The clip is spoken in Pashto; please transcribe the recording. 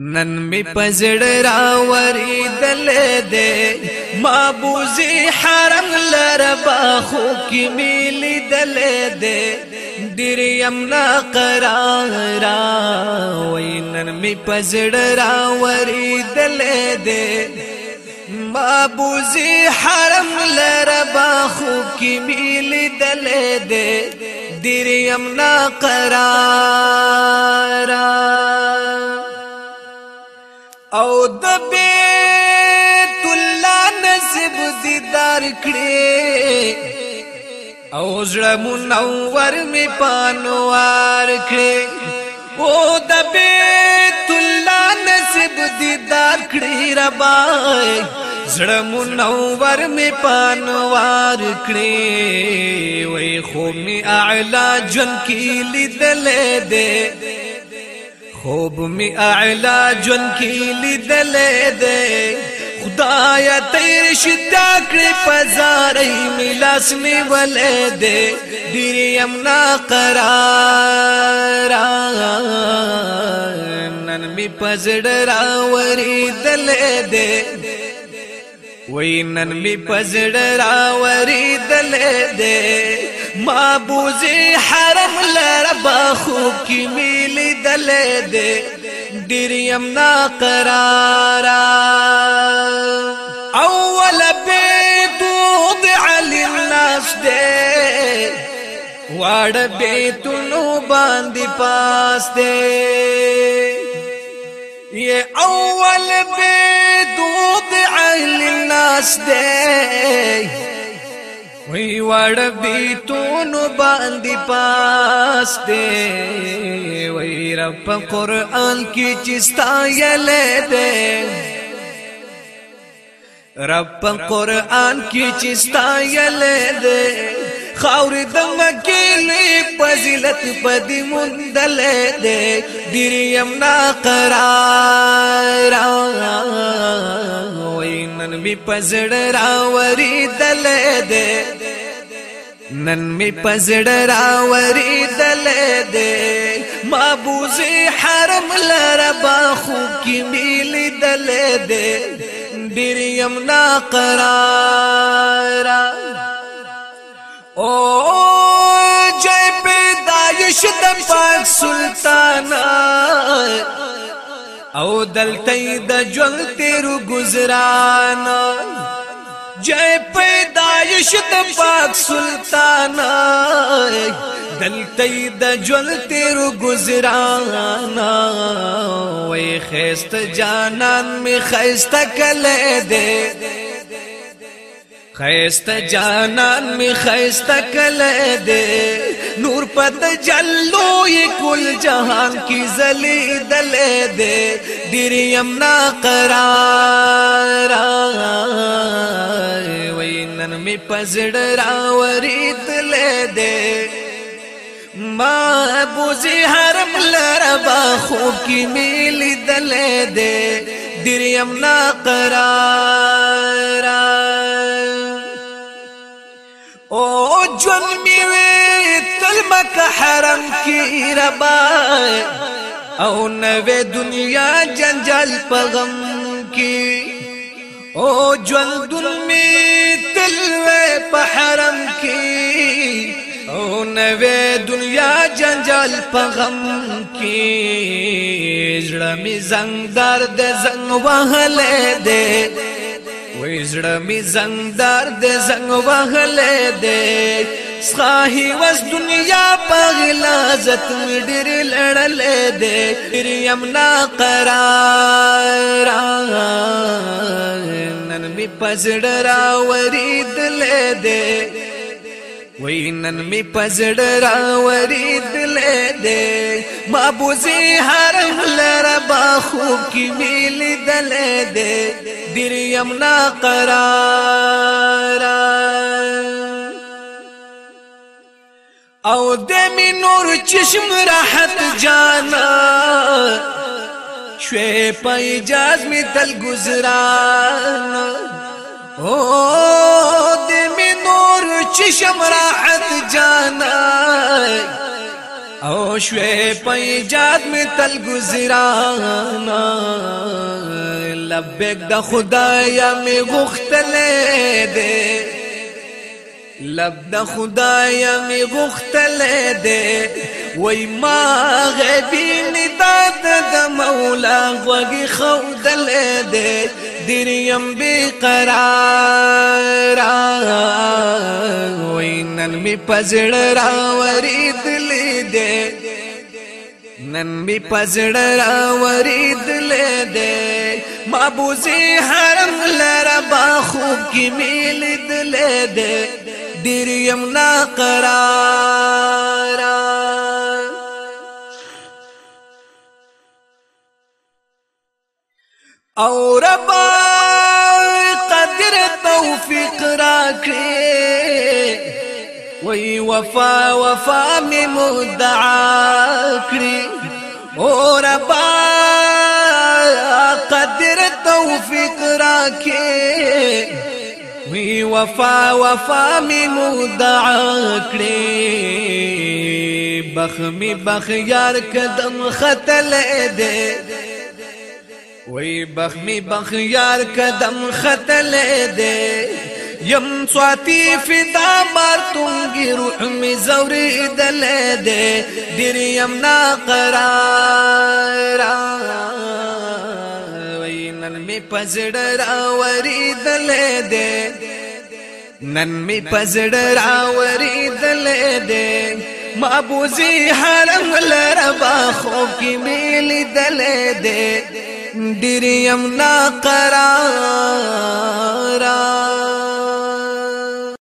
نن می پزړ را وری دل دے ما بوزي حرم لربا خو کی میل دل دے ډیر يم نا قرار وینن می پزړ را وری دل دے ما بوزي حرم لربا خو کی میل دل دے ډیر يم نا قرار ور کړې او زړه منور می پانوار کړې او د بیت الله نصیب دیدار کړې ربا زړه منور می پانوار کړې وای خو می اعلی جن کې لیدلې ده خوب می اعلی جن کې لیدلې ده خدای تیر شتا کړې پزارې ملاس می ولې دې ډېر يم نا قرار نن می پزړ راوري دلې دې وې نن می پزړ راوري دلې دې ما بوزي حرم لرب خو کې ملي دلې دې ډیر يم نا قرار اول بیت وضع للناس دې واړ بیت نو باندې پاس دې یہ اول بیت وضع للناس دې وی وړ بیتونو باندې پاس دې رب په قران کې چې ستایلې ده رب په قران کې چې ستایلې ده خاور د مکیلې فضیلت پدې مندلې ده دریم نا قرار وینن می پزړ راوري دلې ده نن می پزړ راوري دلې ده مابوزي حرم لربا خوب کی میلی دل دے ډیر يم نا قرار او جای پیدایش د پاک سلطان او دلته د ژوند تیرو گزاران جای پیدایش د پاک سلطان دلته د جول تیر گزرانا وای خست جانان می خست کله دے خست جانان می خست کله دے نور پد جلو کل جهان کی زلی دل دے دیر یمنا قرار وای نن می پزړ راورې تل دے ما بوزي حرم لربا خوب کی میلی دل دے دریم نا قرار او جون میوے تلمک حرم کی ربا او نوے دنیا جنجل پغم کی او جون میں تلوے پحرم کی او نوے جل پغم کی زړه می زنګ درد زنګ وهلې دې وې زړه می زنګ درد زنګ وهلې دې سخاهي وس دنیا پغلا عزت می ډېر لړلې دې یم نا قرار نن می پزړ را ورې دلې دې وینن می پزړ راوري دل دې ما بوزي حرم لربا خوب کی میل دل دې دیر یمنا قرار او د می نور چشم راحت جانا شوی پای جاز می دل گزران او د می نور چشم راحت جانا او شوی په ایجاد می تل گزرانا لبیک د خدایا می غختلې دې لب د خدای می غختل دے وای ما غبی ندا د مولا وږي خودل دے دریم بی قرار وای نن می پزړ را ورید لیدے نن می پزړ را ورید لیدے مابوزی حرم لربا خوب کی میل دل دے ډیر يم نا او ربا قدر توفیق راکړي وی وفا وفا می مدعا او ربا قدر توفیق راکې وی وفا وفا می مودع کړې بخ می بخ یار قدم خطل دې وی بخ می بخ یار قدم خطل دې سواتي في دامار تنگي روح مي زوري دل دي دير یم قرارا می پزړ راوري دلې دې نن می پزړ راوري دلې دې مابوزي حرم لربا خو کې میل دلې دې ډیر يم نا قرار